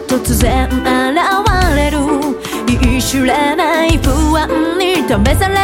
突然現れる。言い知れない不安に試され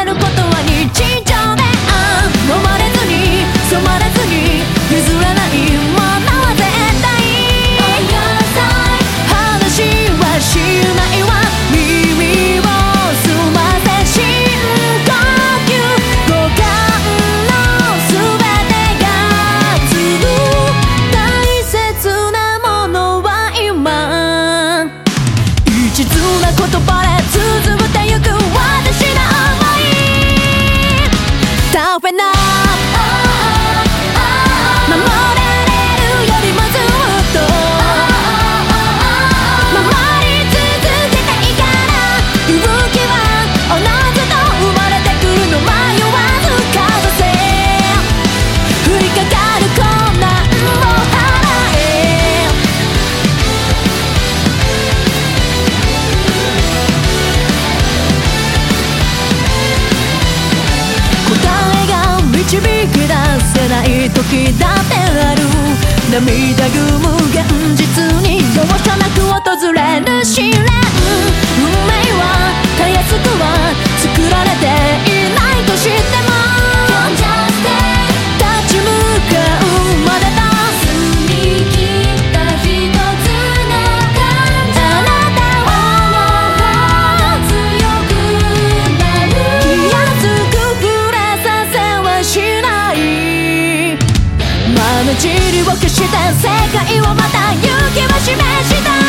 導き出せない時だってある。涙ぐむ現実に容赦ない塵を消した世界をまた勇気を示した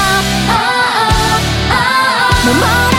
Oh, oh, oh, oh, oh.